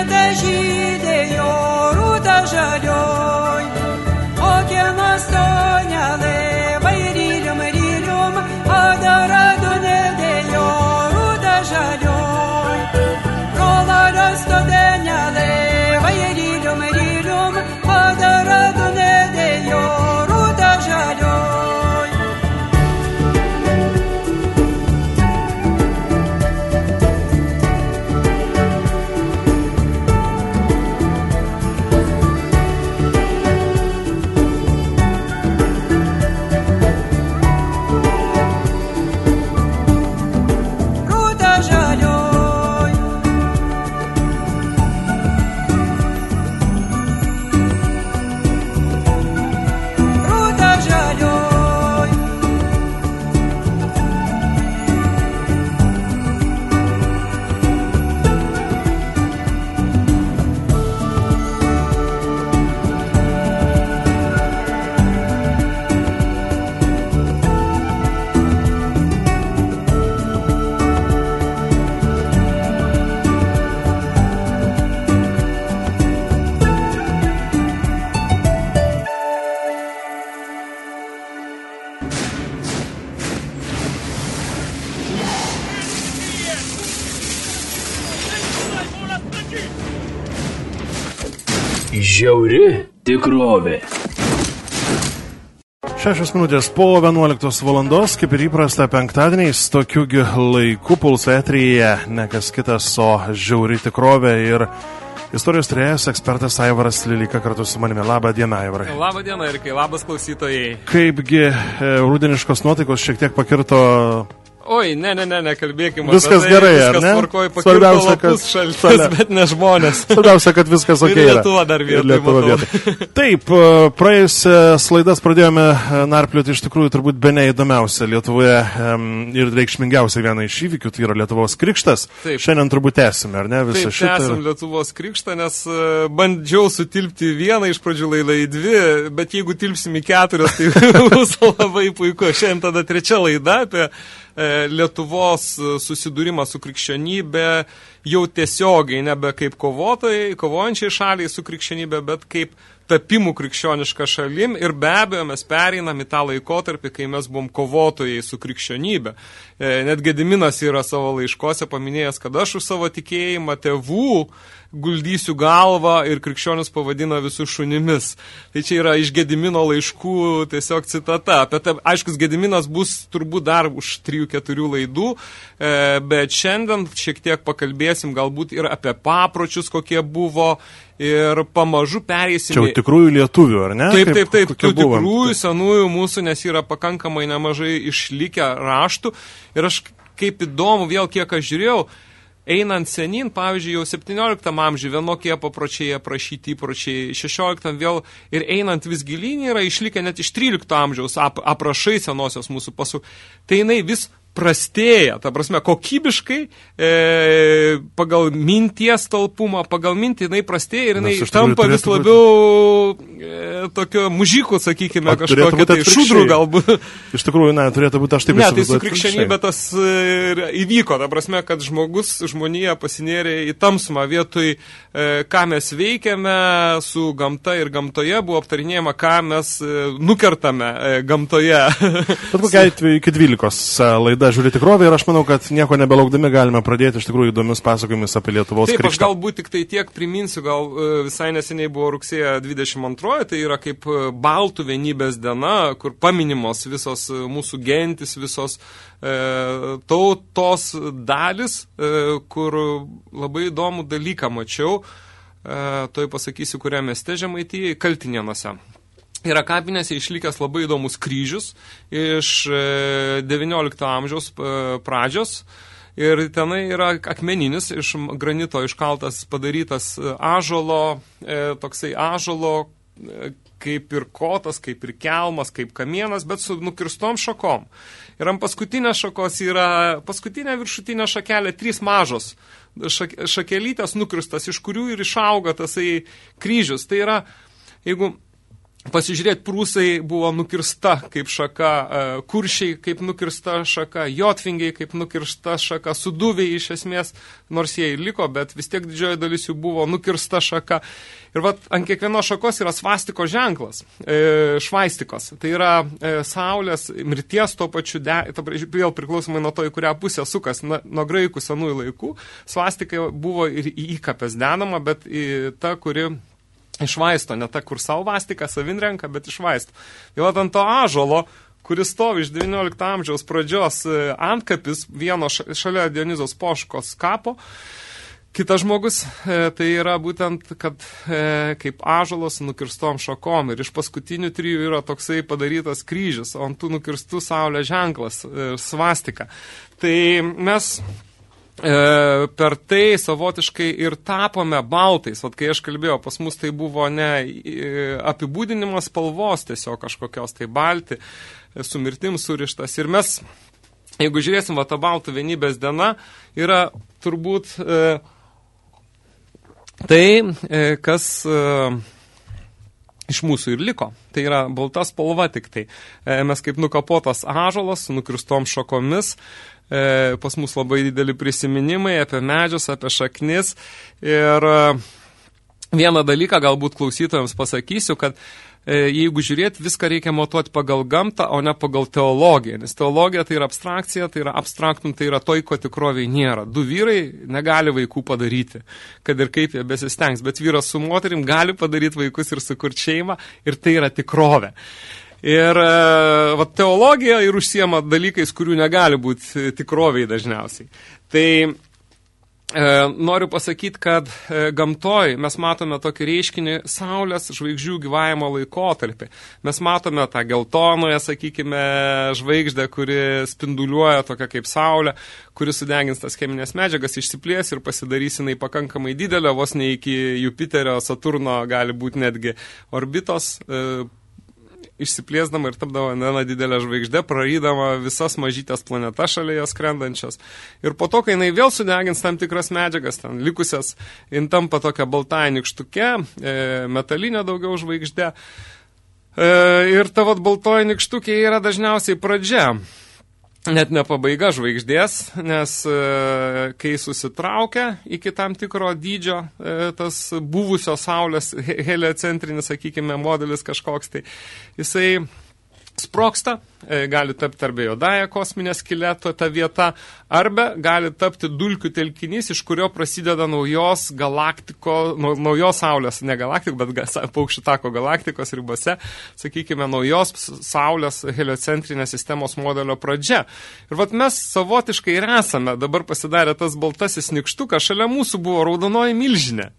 tada žydėjo rūta žalioj, o kienas to Žiauri tikrovė. Šešios minutės po 11 valandos, kaip ir įprasta penktadieniais, tokiu gi laiku pulso etryje, ne kas kitas, o žiauri tikrovė ir istorijos trėjas ekspertas Aivaras Lilika kartu su manimi. Labą dieną, Aivarai. Labą dieną ir kai labas klausytojai. Kaipgi e, rudeniškos nuotaikos šiek tiek pakirto Oi, ne, ne, ne, nekalbėkime. Viskas tai, gerai, viskas ne? Tvarkoj, Svarbiausia, kad šaltis, šalia. bet ne žmonės. Svarbiausia, kad viskas ok. Ir. Lietuva dar vietoj, Lietuva vietoj. Taip, e, praėjusias laidas pradėjome e, narplioti iš tikrųjų turbūt be neįdomiausia Lietuvoje ir reikšmingiausia viena iš įvykių, tai yra Lietuvos krikštas. Taip. Šiandien turbūt tęsime, ar ne, visą Taip, šitą. tęsim Lietuvos krikštą, nes e, bandžiau sutilpti vieną iš pradžių laidą į dvi, bet jeigu tilpsim į keturias, tai bus labai puiku. Šiandien tada trečia laida apie e, Lietuvos e, susidūrimą su krikščionybė, jau tiesiogiai nebe kaip kovotojai, kovojančiai šaliai su krikščionybė, bet kaip tapimų krikščionišką šalim ir be abejo mes pereinam į tą laikotarpį, kai mes buvom kovotojai su krikščionybė. E, Net Gediminas yra savo laiškose paminėjęs, kad aš už savo tikėjimą tėvų guldysiu galvą ir krikščionis pavadina visus šunimis. Tai čia yra iš Gedimino laiškų tiesiog citata. Apie tai, aiškus, Gediminas bus turbūt dar už 3-4 laidų, e, bet šiandien šiek tiek pakalbėsim galbūt ir apie papročius, kokie buvo ir pamažu pereisim. Čia tikrųjų lietuvių, ar ne? Taip, taip, taip, tų tikrųjų senųjų mūsų, nes yra pakankamai nemažai išlikę raštų. Ir aš kaip įdomu, vėl kiek aš žiūrėjau, einant senin, pavyzdžiui, jau 17 amžiuje vienokie papročiai aprašyti įpročiai, 16 vėl ir einant vis gilyn yra išlikę net iš 13 amžiaus ap, aprašai senosios mūsų pasų. Tai jinai vis prastėja, ta prasme, kokybiškai, e, pagal minties talpumą, pagal mintį jinai prastėja ir jinai tampa vis turėtų būti- labiau e, tokio mužikų, sakykime, kažkokio tai šudrų galbūt. Iš tikrųjų, ne, turėtų būti aš taip Ne, tai su krikščionybė tas e, įvyko, ta prasme, kad žmogus, žmonija pasinėrė į tamsumą vietoj, e, ką mes veikiame su gamta ir gamtoje buvo aptarinėjama, ką mes e, nukertame e, gamtoje. Bet kokia atveju iki 12 a, laida žiūri tikrovė ir aš manau, kad nieko nebelaukdami galime pradėti iš tikrųjų įdomius pasakojimus apie Lietuvos Taip, aš krikštą. galbūt tik tai tiek priminsiu, gal e, visai neseniai buvo rugsėjo 22, tai yra kaip e, Baltų vienybės diena, kur paminimos visos e, mūsų gentis, visos e, tautos dalis, e, kur labai įdomų dalyką mačiau, e, toj pasakysiu, kurią mieste žemaitijai, Kaltinėnuose. Yra kapinėse išlikęs labai įdomus kryžius iš e, 19 amžiaus e, pradžios. Ir tenai yra akmeninis iš granito iškaltas padarytas e, ažolo, e, toksai ažolo e, kaip ir kotas, kaip ir kelmas, kaip kamienas, bet su nukirstom šakom. Ir ant paskutinės šakos yra paskutinė viršutinė šakelė, trys mažos šak, šakelytės nukirstas, iš kurių ir išauga tasai kryžius. Tai yra, jeigu Pasižiūrėti, prūsai buvo nukirsta kaip šaka, e, kuršiai kaip nukirsta šaka, jotvingiai kaip nukirsta šaka, suduviai iš esmės, nors jie ir liko, bet vis tiek didžioji dalis jų buvo nukirsta šaka. Ir vat ant kiekvienos šakos yra svastiko ženklas, e, švaistikos. Tai yra e, saulės mirties tuo pačiu, de, to, vėl priklausomai nuo to, į kurią pusę sukas, na, nuo graikų senųjų laikų, svastika buvo ir į įkapės denama, bet į ta, kuri išvaisto, ne ta, kur savo vastiką savin renka, bet išvaisto. Tai va ant to ažolo, kuris stovi iš 19 amžiaus pradžios e, antkapis vieno šalia Dionizos poškos kapo, Kitas žmogus, e, tai yra būtent, kad e, kaip ažalas nukirstom šakom ir iš paskutinių trijų yra toksai padarytas kryžius, o ant tų nukirstų saulė ženklas, e, svastika. Tai mes per tai savotiškai ir tapome baltais. Vat kai aš kalbėjau, pas mus tai buvo ne e, apibūdinimas spalvos tiesiog kažkokios tai balti, e, su mirtim surištas. Ir mes, jeigu žiūrėsim, va, ta baltų vienybės diena yra turbūt e, tai, e, kas... E, iš mūsų ir liko. Tai yra balta spalva tik tai. E, mes kaip nukapotas ažalas su nukirstom šakomis, E, pas mus labai dideli prisiminimai apie medžius, apie šaknis. Ir e, vieną dalyką galbūt klausytojams pasakysiu, kad e, jeigu žiūrėt, viską reikia matuoti pagal gamtą, o ne pagal teologiją. Nes teologija tai yra abstrakcija, tai yra abstraktum, tai yra toj, ko tikroviai nėra. Du vyrai negali vaikų padaryti, kad ir kaip jie besistengs, bet vyras su moterim gali padaryti vaikus ir sukurti šeimą ir tai yra tikrovė. Ir e, va, teologija ir užsiema dalykais, kurių negali būti tikroviai dažniausiai. Tai e, noriu pasakyti, kad e, gamtoj mes matome tokį reiškinį Saulės žvaigždžių gyvavimo laikotarpį. Mes matome tą geltonoje, sakykime, žvaigždę, kuri spinduliuoja tokia kaip Saulė, kuri sudegins tas cheminės medžiagas, išsiplės ir pasidarys jinai pakankamai didelė, vos ne iki Jupiterio, Saturno gali būti netgi orbitos, e, išsiplėsdama ir tapdavo viena didelė žvaigždė, prarydama visas mažytės planetas šalia jos skrendančios. Ir po to, kai jinai vėl sudegins tam tikras medžiagas, ten likusias, jin tampa tokia baltąja nikštuke, e, metalinė daugiau žvaigždė. E, ir ta vat baltoji nikštukė yra dažniausiai pradžia net ne pabaiga žvaigždės, nes e, kai susitraukia iki tam tikro dydžio e, tas buvusio Saulės heliocentrinis, sakykime, modelis kažkoks, tai jisai sproksta, e, gali tapti arba juodąją kosminę skeleto ta vieta, arba gali tapti dulkių telkinys, iš kurio prasideda naujos galaktiko, naujos Saulės, ne galaktik, bet paukščių tako galaktikos ribose, sakykime, naujos Saulės heliocentrinės sistemos modelio pradžia. Ir vat mes savotiškai ir esame, dabar pasidarė tas baltasis nikštukas, šalia mūsų buvo raudonoji milžinė.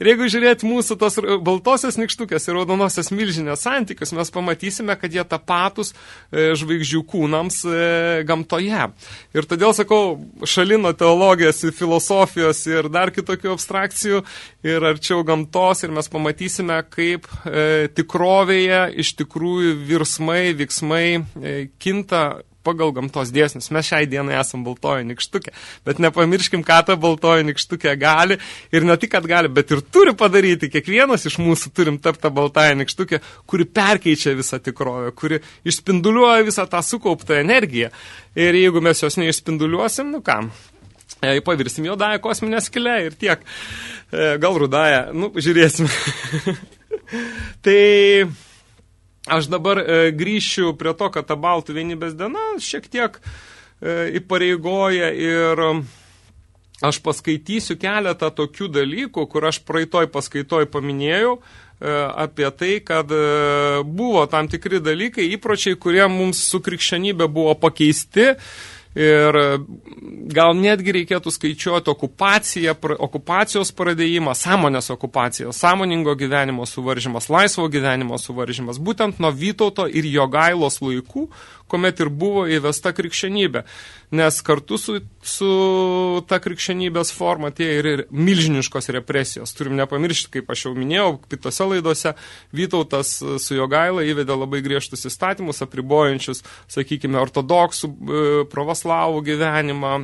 Ir jeigu žiūrėti mūsų tos baltosios nikštukės ir raudonosios milžinės santykius, mes pamatysime, kad jie tapatus e, žvaigždžių kūnams e, gamtoje. Ir todėl sakau, šalino teologijos, filosofijos ir dar kitokių abstrakcijų ir arčiau gamtos ir mes pamatysime, kaip e, tikrovėje iš tikrųjų virsmai, veiksmai kinta pagal gamtos dėsnius. Mes šiai dienai esam baltoji nikštukė, bet nepamirškim, ką ta baltoji nikštukė gali ir ne tik, kad gali, bet ir turi padaryti. Kiekvienas iš mūsų turim tapti tą baltąją nikštukę, kuri perkeičia visą tikrovę, kuri išspinduliuoja visą tą sukauptą energiją. Ir jeigu mes jos neišspinduliuosim, nu kam? E, pavirsim juodąją kosminę skilę ir tiek. E, gal rudąją, nu, žiūrėsim. tai Aš dabar e, grįšiu prie to, kad ta Baltų vienybės diena šiek tiek e, įpareigoja ir e, aš paskaitysiu keletą tokių dalykų, kur aš praeitoj paskaitoj paminėjau, e, apie tai, kad e, buvo tam tikri dalykai, įpročiai, kurie mums su krikščionybė buvo pakeisti, Ir gal netgi reikėtų skaičiuoti okupaciją, okupacijos pradėjimą, sąmonės okupacijos, sąmoningo gyvenimo suvaržymas, laisvo gyvenimo suvaržymas, būtent nuo Vytauto ir Jogailos laikų, kuomet ir buvo įvesta krikščionybė. Nes kartu su, su ta krikščionybės forma tie ir, ir milžiniškos represijos. Turim nepamiršti, kaip aš jau minėjau, kitose laidose, Vytautas su Jogaila įvedė labai griežtus įstatymus, apribojančius, sakykime, ortodoksų, e, pravoslavų gyvenimą,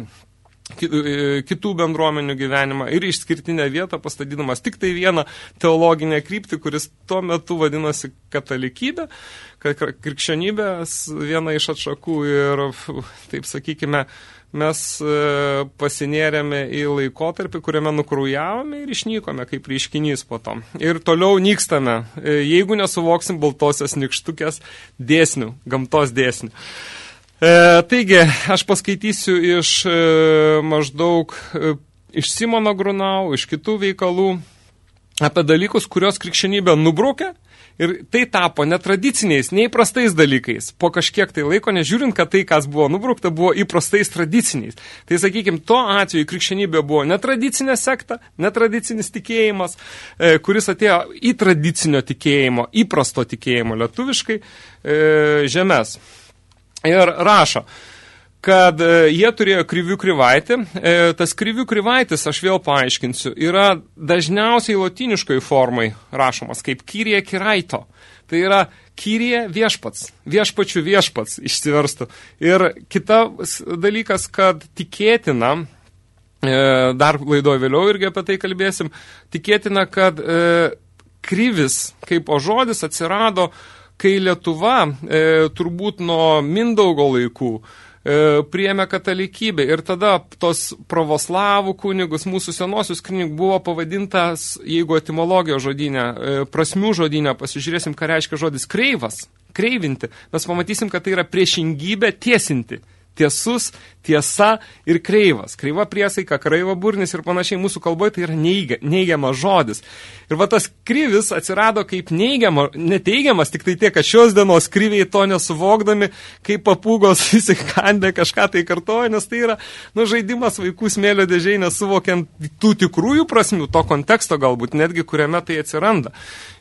kitų bendruomenių gyvenimą ir išskirtinę vietą pastatydamas tik tai vieną teologinę kryptį, kuris tuo metu vadinosi katalikybė, ka- ka- krikščionybės viena iš atšakų ir, taip sakykime, mes e, pasinėrėme į laikotarpį, kuriame nukrujavome ir išnykome kaip reiškinys po to. Ir toliau nykstame, e, jeigu nesuvoksim baltosios nikštukės dėsnių, gamtos dėsnių. E, taigi, aš paskaitysiu iš e, maždaug e, iš Simono Grunau, iš kitų veikalų apie dalykus, kurios krikščionybė nubraukė ir tai tapo netradiciniais, neįprastais dalykais. Po kažkiek tai laiko, nežiūrint, kad tai, kas buvo nubraukta, buvo įprastais tradiciniais. Tai, sakykime, tuo atveju krikščionybė buvo netradicinė sekta, netradicinis tikėjimas, kuris atėjo į tradicinio tikėjimo, įprasto tikėjimo lietuviškai žemės. Ir rašo, kad e, jie turėjo krivių krivaitį. E, tas krivių krivaitis, aš vėl paaiškinsiu, yra dažniausiai lotiniškai formai rašomas kaip kyrie kiraito. Tai yra kyrie viešpats, viešpačių viešpats išsiverstų. Ir kitas dalykas, kad tikėtina, e, dar laidoje vėliau irgi apie tai kalbėsim, tikėtina, kad krivis kaip o žodis atsirado kai Lietuva e, turbūt nuo Mindaugo laikų e, priėmė katalikybę ir tada tos pravoslavų kunigus, mūsų senosius knygų buvo pavadintas, jeigu etimologijos žodinę, e, prasmių žodinę, pasižiūrėsim, ką reiškia žodis kreivas, kreivinti, mes pamatysim, kad tai yra priešingybė tiesinti. Tiesus, tiesa ir kreivas. Kreiva priesaika, kreiva burnis ir panašiai mūsų kalboje tai yra neigia, neigiamas žodis. Ir va tas kryvis atsirado kaip neigiama, neteigiamas, tik tai tiek, kad šios dienos kryviai to nesuvokdami, kaip papūgos įsikandė kažką tai kartoja, nes tai yra nu, žaidimas vaikų smėlio dėžiai, nesuvokiant tų tikrųjų prasmių, to konteksto galbūt, netgi kuriame tai atsiranda.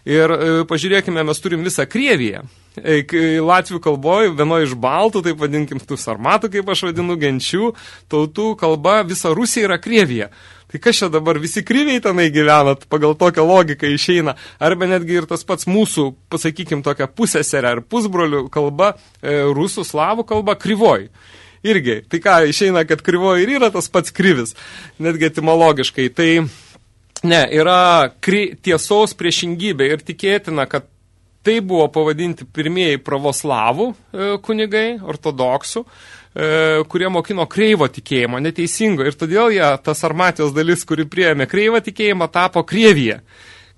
Ir e, pažiūrėkime, mes turim visą krieviją. E, Latvių kalboje, vienoje iš baltų, taip vadinkim, tų sarmatų, kaip aš vadinu, genčių, tautų kalba, visa Rusija yra krievija. Tai kas čia dabar visi kryviai tenai gyvenat, pagal tokią logiką išeina, arba netgi ir tas pats mūsų, pasakykim, tokia pusėserė ar pusbrolių kalba, e, rusų, slavų kalba, krivoj. Irgi, tai ką, išeina, kad krivoji ir yra tas pats krivis, netgi etimologiškai. Tai ne, yra kri, tiesos priešingybė ir tikėtina, kad tai buvo pavadinti pirmieji pravoslavų e, kunigai, ortodoksų, e, kurie mokino kreivo tikėjimo, neteisingo. Ir todėl jie, tas armatijos dalis, kuri priėmė kreivą tikėjimą, tapo krievyje.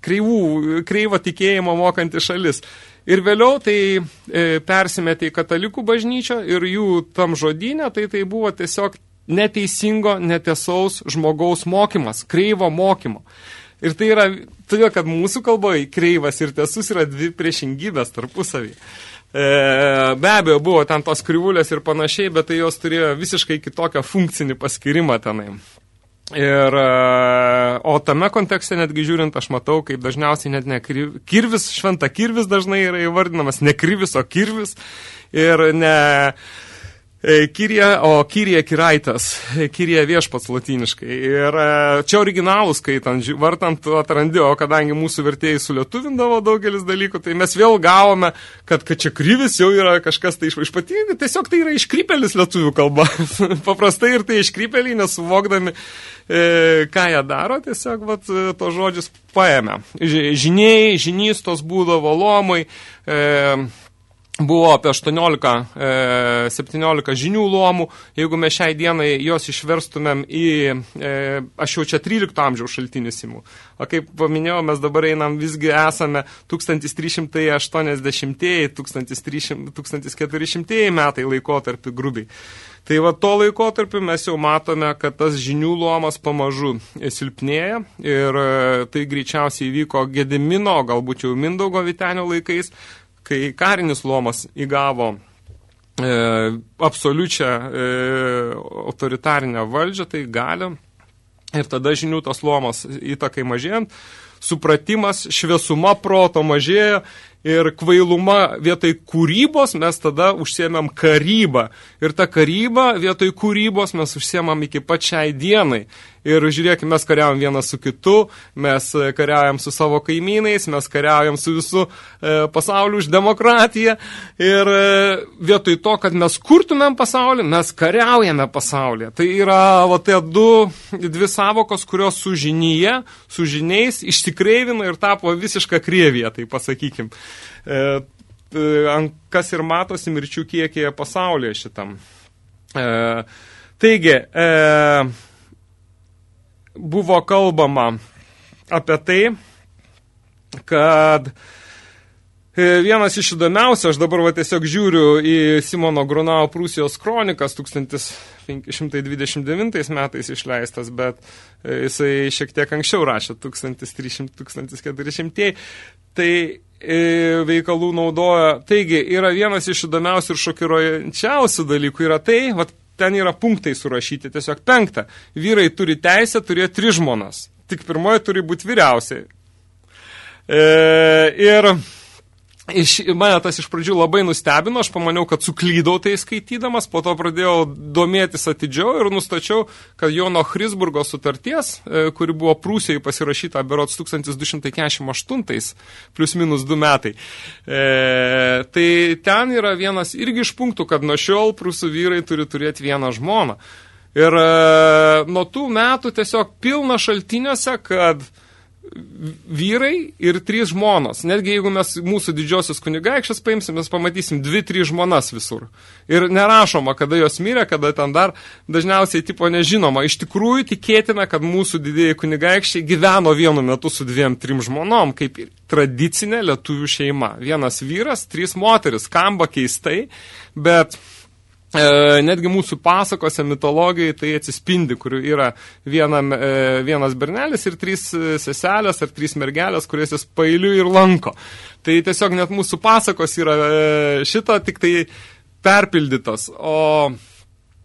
Kreivų, kreivo tikėjimo mokanti šalis. Ir vėliau tai e, persimetė į katalikų bažnyčią ir jų tam žodinė, tai tai buvo tiesiog neteisingo, netiesaus žmogaus mokymas, kreivo mokymo. Ir tai yra, todėl, kad mūsų kalboje kreivas ir tiesus yra dvi priešingybės tarpusavį. E, be abejo, buvo ten tos krivulės ir panašiai, bet tai jos turėjo visiškai kitokią funkcinį paskirimą tenai. Ir, e, o tame kontekste netgi žiūrint, aš matau, kaip dažniausiai net ne kriv, kirvis, šventa kirvis dažnai yra įvardinamas, ne krivis, o kirvis. Ir ne Kyrie, o Kyrie Kiraitas, e, Kyrie viešpats latiniškai. Ir e, čia originalus skaitant, vartant atrandi, o kadangi mūsų vertėjai sulietuvindavo daugelis dalykų, tai mes vėl gavome, kad, kad čia kryvis jau yra kažkas tai iš, iš patingi, tiesiog tai yra iškrypelis lietuvių kalba. Paprastai ir tai iškrypeliai, nesuvokdami, e, ką jie daro, tiesiog vat, e, to žodžius paėmė. Ži- Žiniai, žinystos būdavo lomai, e, buvo apie 18, e, 17 žinių luomų, jeigu mes šiai dienai jos išverstumėm į, e, aš jau čia 13 amžiaus šaltinis imu. O kaip paminėjau, mes dabar einam visgi esame 1380-1400 metai laikotarpį grubiai. Tai va to laikotarpiu mes jau matome, kad tas žinių luomas pamažu silpnėja ir e, tai greičiausiai įvyko Gedimino, galbūt jau Mindaugo Vitenio laikais, kai karinis luomas įgavo e, absoliučią e, autoritarinę valdžią, tai gali. Ir tada žinių tas luomas įtakai mažėjant, supratimas, šviesuma proto mažėjo Ir kvailuma vietoj kūrybos mes tada užsiemėm karybą. Ir tą karybą vietoj kūrybos mes užsiemam iki pačiai dienai. Ir žiūrėkime, mes kariaujam vienas su kitu, mes e, kariaujam su savo kaimynais, mes kariaujam su visu e, pasauliu už demokratiją. Ir e, vietoj to, kad mes kurtumėm pasaulį, mes kariaujame pasaulyje. Tai yra va, tie du, dvi savokos, kurios su žinyje, su žiniais išsikreivino ir tapo visišką krieviją, tai pasakykim. E, kas ir matosi mirčių kiekėje pasaulyje šitam. E, taigi, e, buvo kalbama apie tai, kad Vienas iš įdomiausių, aš dabar va, tiesiog žiūriu į Simono Grunau Prūsijos kronikas 1529 metais išleistas, bet jisai šiek tiek anksčiau rašė 1300-1400. Tai veikalų naudoja. Taigi, yra vienas iš įdomiausių ir šokiruojančiausių dalykų yra tai, vat, ten yra punktai surašyti, tiesiog penktą. Vyrai turi teisę turėti tris žmonas. Tik pirmoji turi būti vyriausiai. E, ir iš, mane tas iš pradžių labai nustebino, aš pamaniau, kad suklydau tai skaitydamas, po to pradėjau domėtis atidžiau ir nustačiau, kad Jono Hrisburgo sutarties, e, kuri buvo Prūsijoje pasirašyta berots 1248, plus minus du metai, e, tai ten yra vienas irgi iš punktų, kad nuo šiol prūsų vyrai turi turėti vieną žmoną. Ir e, nuo tų metų tiesiog pilna šaltiniuose, kad e, vyrai ir trys žmonos. Netgi jeigu mes mūsų didžiosios kunigaikščias paimsim, mes pamatysim dvi, trys žmonas visur. Ir nerašoma, kada jos mirė, kada ten dar dažniausiai tipo nežinoma. Iš tikrųjų tikėtina, kad mūsų didėjai kunigaikščiai gyveno vienu metu su dviem, trim žmonom, kaip tradicinė lietuvių šeima. Vienas vyras, trys moteris, skamba keistai, bet netgi mūsų pasakose, mitologijai tai atsispindi, kur yra viena, e, vienas bernelis ir trys e, seselės ar trys mergelės, kurias jis pailiu ir lanko. Tai tiesiog net mūsų pasakos yra e, šito tik tai perpildytos. O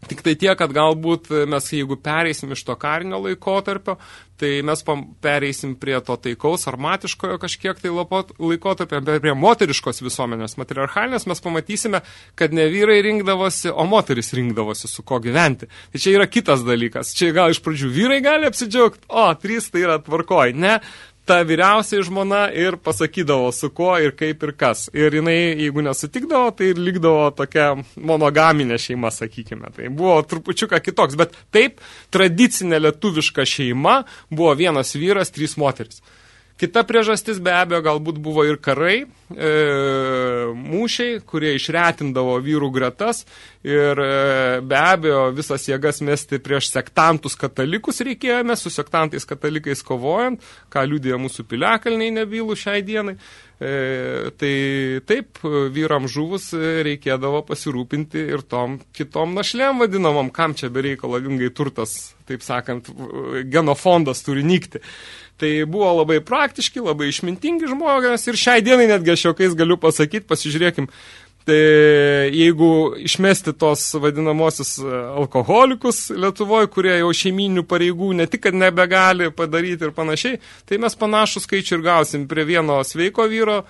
Tik tai tiek, kad galbūt mes, jeigu pereisim iš to karinio laikotarpio, tai mes pereisim prie to taikaus armatiškojo kažkiek tai laikotarpio, prie moteriškos visuomenės matriarchalinės, mes pamatysime, kad ne vyrai rinkdavosi, o moteris rinkdavosi su ko gyventi. Tai čia yra kitas dalykas. Čia gal iš pradžių vyrai gali apsidžiaugti, o, trys tai yra tvarkoj. Ne, ta vyriausiai žmona ir pasakydavo su kuo ir kaip ir kas. Ir jinai, jeigu nesutikdavo, tai ir likdavo tokia monogaminė šeima, sakykime. Tai buvo trupučiuką kitoks, bet taip tradicinė lietuviška šeima buvo vienas vyras, trys moteris. Kita priežastis be abejo galbūt buvo ir karai, e, mūšiai, kurie išretindavo vyrų gretas ir e, be abejo visas jėgas mesti prieš sektantus katalikus reikėjome, su sektantais katalikais kovojant, ką liudija mūsų piliakalniai nebylų šiai dienai. E, tai taip, vyram žuvus reikėdavo pasirūpinti ir tom kitom našlėm vadinamom, kam čia bereikalo vingai turtas, taip sakant, genofondas turi nykti. Tai buvo labai praktiški, labai išmintingi žmonės ir šiai dienai netgi aš jokiais galiu pasakyti, pasižiūrėkim, jeigu išmesti tos vadinamosius e, alkoholikus Lietuvoje, kurie jau šeiminių pareigų ne tik, kad nebegali padaryti ir panašiai, tai mes panašų skaičių ir gausim prie vieno sveiko vyro,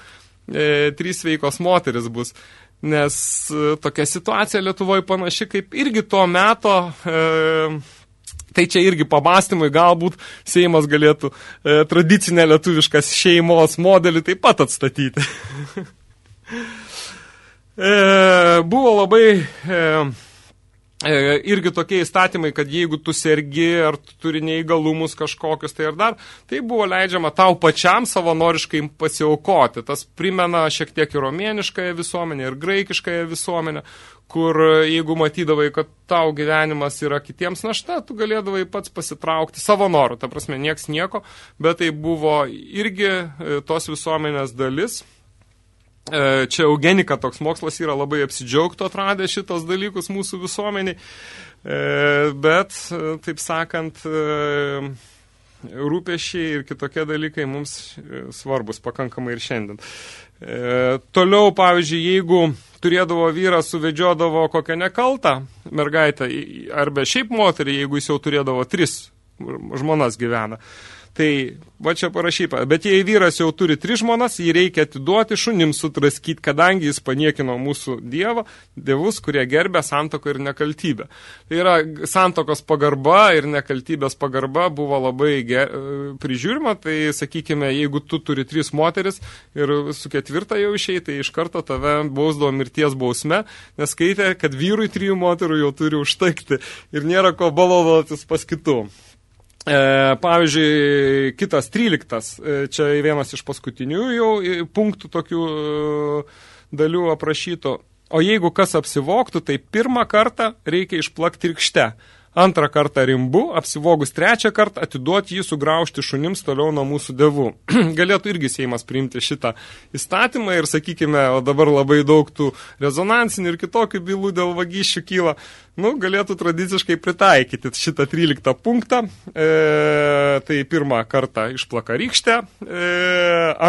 e, trys sveikos moteris bus. Nes e, tokia situacija Lietuvoje panaši kaip irgi to meto e, Tai čia irgi pamastymui galbūt Seimas galėtų e, tradicinę lietuviškas šeimos modelį taip pat atstatyti. e, buvo labai e, e, irgi tokie įstatymai, kad jeigu tu sergi ar tu turi neįgalumus kažkokius tai ir dar, tai buvo leidžiama tau pačiam savanoriškai pasiaukoti. Tas primena šiek tiek ir romėniškąją visuomenę, ir graikiškąją visuomenę, kur jeigu matydavai, kad tau gyvenimas yra kitiems našta, tu galėdavai pats pasitraukti savo norų, ta prasme, nieks nieko, bet tai buvo irgi e, tos visuomenės dalis. E, čia eugenika toks mokslas yra labai apsidžiaugto atradę šitos dalykus mūsų visuomeniai, e, bet, taip sakant, rūpešiai ir kitokie dalykai mums svarbus pakankamai ir šiandien. E, toliau, pavyzdžiui, jeigu turėdavo vyras, suvedžiodavo kokią nekaltą mergaitę, arba šiaip moterį, jeigu jis jau turėdavo tris žmonas gyvena, Tai va čia parašyta, bet jei vyras jau turi tris žmonas, jį reikia atiduoti šunims sutraskyti, kadangi jis paniekino mūsų dievą, dievus, kurie gerbė santoką ir nekaltybę. Tai yra santokos pagarba ir nekaltybės pagarba buvo labai ge, prižiūrima, tai sakykime, jeigu tu turi tris moteris ir su ketvirta jau išėjai, tai iš karto tave bausdavo mirties bausme, nes skaitė, kad vyrui trijų moterų jau turi užtekti ir nėra ko balovotis pas kitų. E, pavyzdžiui, kitas 13, e, čia vienas iš paskutinių jau e, punktų tokių dalių aprašyto. O jeigu kas apsivoktų, tai pirmą kartą reikia išplakti rykšte antrą kartą rimbu, apsivogus trečią kartą atiduoti jį sugraužti šunims toliau nuo mūsų devų. Galėtų irgi Seimas priimti šitą įstatymą ir, sakykime, o dabar labai daug tų rezonansinių ir kitokių bylų dėl vagysčių kyla, nu, galėtų tradiciškai pritaikyti šitą 13 punktą. E, tai pirmą kartą išplaka rykštę, e,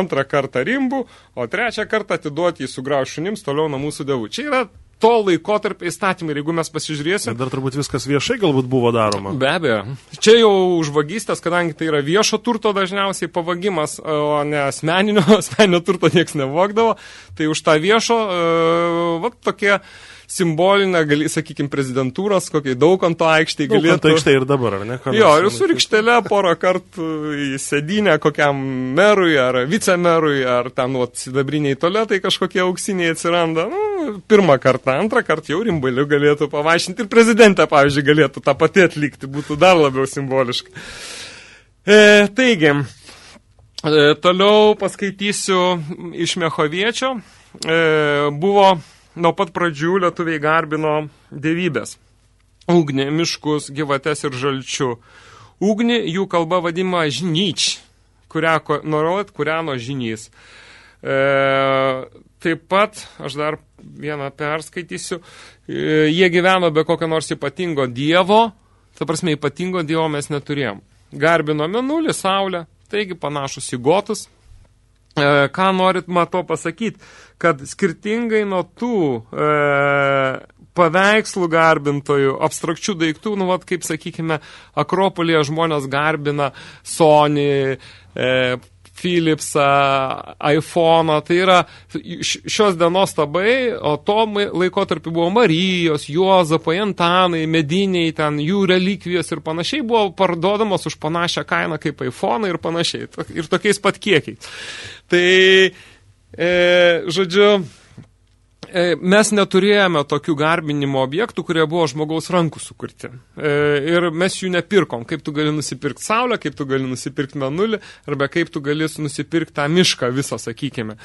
antrą kartą rimbu, o trečią kartą atiduoti jį sugraužti šunims toliau nuo mūsų devų. Čia yra to laikotarpio įstatymai, jeigu mes pasižiūrėsim... Ir dar turbūt viskas viešai galbūt buvo daroma. Be abejo. Čia jau už vagystės, kadangi tai yra viešo turto dažniausiai pavagimas, o ne asmeninio, asmeninio turto nieks nevogdavo, tai už tą viešo, uh, va, tokie simbolinę, gali, sakykime, prezidentūros, kokiai daukanto aikštėje galėtų. Daukanto aikštėje ir dabar, ar ne? Ką Jo, ir su rykštelė porą kartų į sėdynę kokiam merui ar vicemerui, ar ten, vat, sidabriniai toletai kažkokie auksiniai atsiranda. Nu, pirmą kartą, antrą kartą jau rimbaliu galėtų pavašinti ir prezidentę, pavyzdžiui, galėtų tą patį atlikti, būtų dar labiau simboliška. E, taigi, e, toliau paskaitysiu iš Mechoviečio. E, buvo nuo pat pradžių lietuviai garbino dievybės. Ugnį, miškus, gyvates ir žalčių. Ugnį jų kalba vadima žnyč, kurią nurolat kuriano žinys. E, taip pat, aš dar vieną perskaitysiu, e, jie gyveno be kokio nors ypatingo dievo, ta prasme ypatingo dievo mes neturėjom. Garbino menulį, saulę, taigi panašus į gotus, ką norit mato pasakyti, kad skirtingai nuo tų e, paveikslų garbintojų, abstrakčių daiktų, nu, vat, kaip sakykime, Akropolėje žmonės garbina Sony, e, Philipsą, iPhone'ą, tai yra šios dienos tabai, o to laikotarpį buvo Marijos, Juozapai, Antanai, Mediniai, ten jų relikvijos ir panašiai. Buvo parduodamos už panašią kainą kaip iPhone ir panašiai, ir tokiais pat kiekiais. Tai, e, žodžiu, E, mes neturėjome tokių garbinimo objektų, kurie buvo žmogaus rankų sukurti. E, ir mes jų nepirkom. Kaip tu gali nusipirkti saulę, kaip tu gali nusipirkti menulį, arba kaip tu gali nusipirkti tą mišką visą, sakykime.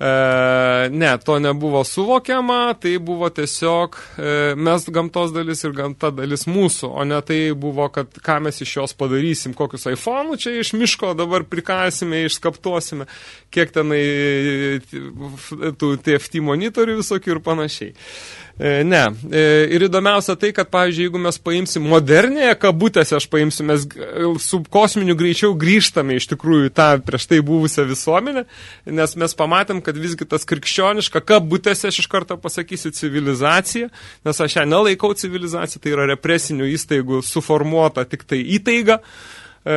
E, ne, to nebuvo suvokiama, tai buvo tiesiog e, mes gamtos dalis ir gamta dalis mūsų, o ne tai buvo, kad ką mes iš jos padarysim, kokius iPhone čia iš miško dabar prikasime, išskaptuosime, kiek tenai tų TFT monitorių visokių ir panašiai. E, ne. E, ir įdomiausia tai, kad, pavyzdžiui, jeigu mes paimsim modernėje kabutėse, aš paimsiu, mes su kosminiu greičiau grįžtame iš tikrųjų tą prieš tai buvusią visuomenę, nes mes pamatėm, kad visgi tas krikščioniška kabutėse, aš iš karto pasakysiu, civilizacija, nes aš ją nelaikau civilizacija, tai yra represinių įstaigų suformuota tik tai įtaiga, e,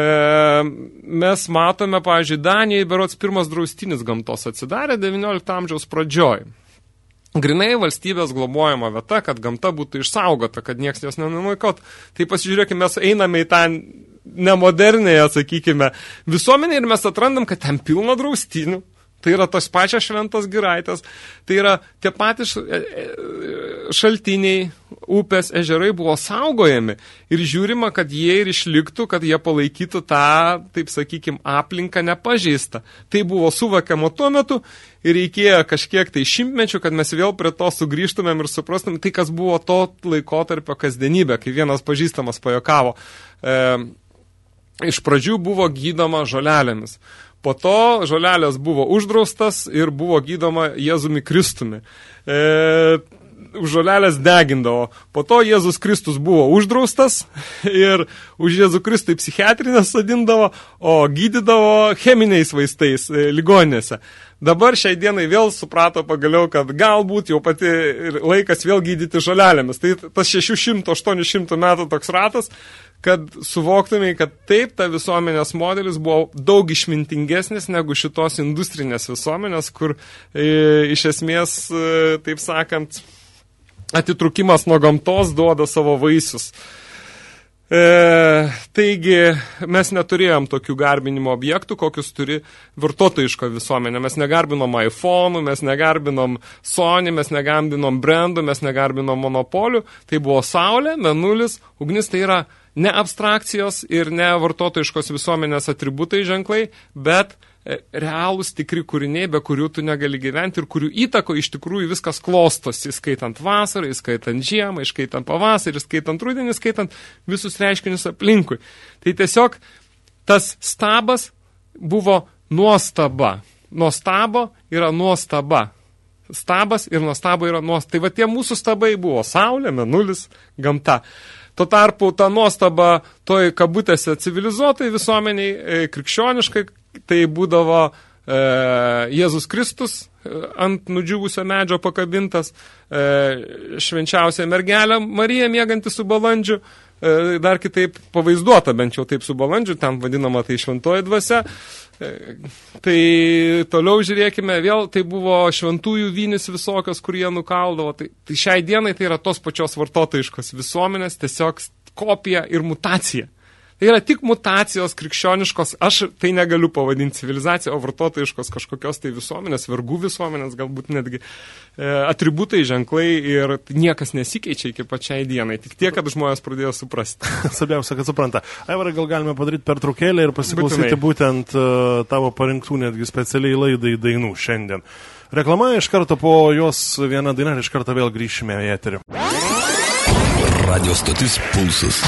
mes matome, pavyzdžiui, Danijai berots pirmas draustinis gamtos atsidarė 19 amžiaus pradžioj grinai valstybės globojama vieta, kad gamta būtų išsaugota, kad nieks jos nenumaikot. Tai pasižiūrėkime, mes einame į tą nemodernėje, sakykime, visuomenė ir mes atrandam, kad ten pilna draustinių. Tai yra tos pačios šventos giraitės, tai yra tie patys e, e, šaltiniai, upės, ežerai buvo saugojami ir žiūrima, kad jie ir išliktų, kad jie palaikytų tą, taip sakykim, aplinką nepažeistą. Tai buvo suvokiama tuo metu ir reikėjo kažkiek tai šimtmečių, kad mes vėl prie to sugrįžtumėm ir suprastum tai, kas buvo to laikotarpio kasdienybė, kai vienas pažįstamas pajokavo. E, iš pradžių buvo gydoma žolelėmis. Po to žolelės buvo uždraustas ir buvo gydoma Jėzumi Kristumi. E, žolelės degindavo. Po to Jėzus Kristus buvo uždraustas ir už Jėzų Kristų į psichiatrinę sadindavo, o gydydavo cheminiais vaistais e, ligoninėse. Dabar šiai dienai vėl suprato pagaliau, kad galbūt jau pati laikas vėl gydyti žolelėmis. Tai tas 600-800 metų toks ratas, kad suvoktumai, kad taip ta visuomenės modelis buvo daug išmintingesnis negu šitos industrinės visuomenės, kur e, iš esmės, e, taip sakant, atitrukimas nuo gamtos duoda savo vaisius. E, taigi mes neturėjom tokių garbinimo objektų, kokius turi vartotojiško visuomenė. Mes negarbinom iPhone, mes negarbinom Sony, mes negarbinom brandų, mes negarbinom monopolių. Tai buvo saulė, menulis, ugnis tai yra ne abstrakcijos ir ne vartotojiškos visuomenės atributai ženklai, bet e, realūs tikri kūriniai, be kurių tu negali gyventi ir kurių įtako iš tikrųjų viskas klostosi, skaitant vasarą, skaitant žiemą, skaitant pavasarį, skaitant rudenį, skaitant visus reiškinius aplinkui. Tai tiesiog tas stabas buvo nuostaba. Nuostabo yra nuostaba. Stabas ir nuostabo yra nuostaba. Tai va tie mūsų stabai buvo saulė, menulis, gamta. Tuo tarpu ta nuostaba toj kabutėse civilizuotai visuomeniai, e, krikščioniškai, tai būdavo e, Jėzus Kristus e, ant nudžiūvusio medžio pakabintas, e, švenčiausia mergelė Marija mėganti su balandžiu, e, dar kitaip pavaizduota, bent jau taip su balandžiu, ten vadinama tai šventoji dvasia. Tai toliau žiūrėkime, vėl tai buvo šventųjų vynis visokios, kur jie nukaldavo. Tai, tai šiai dienai tai yra tos pačios vartotojiškos visuomenės, tiesiog kopija ir mutacija. Tai yra tik mutacijos krikščioniškos, aš tai negaliu pavadinti civilizacija, o vartotojiškos kažkokios tai visuomenės, vergų visuomenės, galbūt netgi e, atributai, ženklai ir niekas nesikeičia iki pačiai dienai. Tik tiek, kad žmonės pradėjo suprasti. Svarbiausia, kad supranta. Aivarai, gal galime padaryti pertraukėlę ir pasiklausyti Būtinai. būtent uh, tavo parinktų netgi specialiai laidai dainų šiandien. Reklama iš karto po jos vieną dainą ir iš karto vėl grįšime į eterį. Radio stotis Pulsas.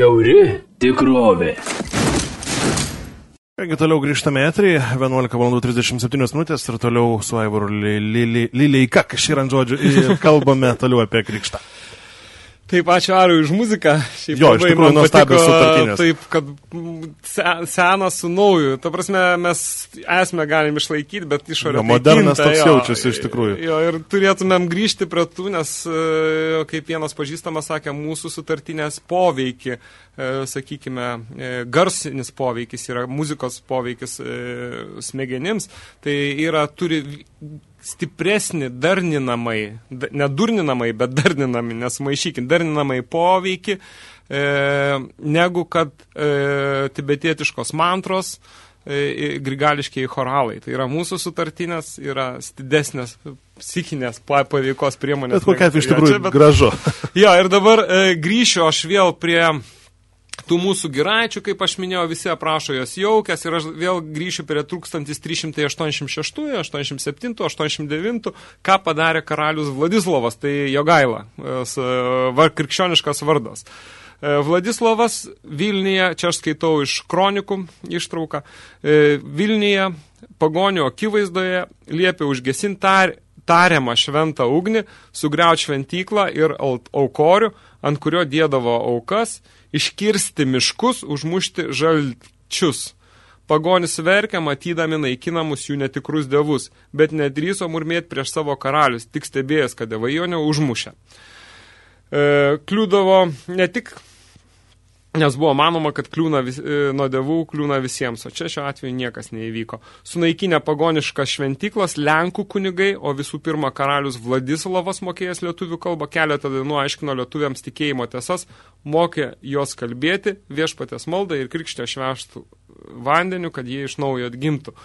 Žiauri tikrovė. Taigi toliau grįžtame eterį, 11 val. 37 minutės ir toliau su Aivaru Lileika, kažkaip žodžiu, ir kalbame toliau apie krikštą. Taip, ačiū Arui už muziką. Šiaip Jo, iš tikrųjų nuostabios sutartinės. Taip, kad se- senas su nauju. Ta prasme, mes esmę galim išlaikyti, bet išorė. Jo, tai modernas kinta, toks jo. jaučiasi iš tikrųjų. Jo, ir turėtumėm grįžti prie tų, nes, e, kaip vienas pažįstamas sakė, mūsų sutartinės poveikį, e, sakykime, e, garsinis poveikis yra muzikos poveikis smegenims, tai yra, turi stipresnį darninamai, da- ne durninamai, bet darninamai, nesmaišykim, darninamai poveikį, e, negu kad e, tibetietiškos mantros, e, grigališkiai choralai. Tai yra mūsų sutartinės, yra didesnės psichinės pa- paveikos priemonės. Bet kokia atveju iš Jo, tikrųjų bet- gražu. Jo, ir dabar e, grįšiu aš vėl prie tų mūsų giraičių, kaip aš minėjau, visi aprašo jos jaukias ir aš vėl grįšiu prie 1386, 87, 89, ką padarė karalius Vladislavas, tai Jogaila, e, var, krikščioniškas vardas. E, Vladislavas Vilniuje, čia aš skaitau iš kronikų ištrauką, e, Vilniuje pagonių akivaizdoje liepė užgesinti tar, tariamą šventą ugnį, sugriauti šventyklą ir aukorių, ant kurio dėdavo aukas, iškirsti miškus, užmušti žalčius. Pagonis verkia, matydami naikinamus jų netikrus devus, bet nedryso murmėti prieš savo karalius, tik stebėjęs, kad devai jo neužmušė. E, kliūdavo ne tik Nes buvo manoma, kad kliūna vis, e, nuo devų kliūna visiems, o čia šiuo atveju niekas neįvyko. Sunaikinę pagoniškas šventyklas Lenkų kunigai, o visų pirma karalius Vladislavas mokėjęs lietuvių kalbą keletą dienų aiškino lietuviams tikėjimo tiesas, mokė juos kalbėti, viešpatės maldą ir krikštę šveštų vandeniu, kad jie iš naujo atgimtų.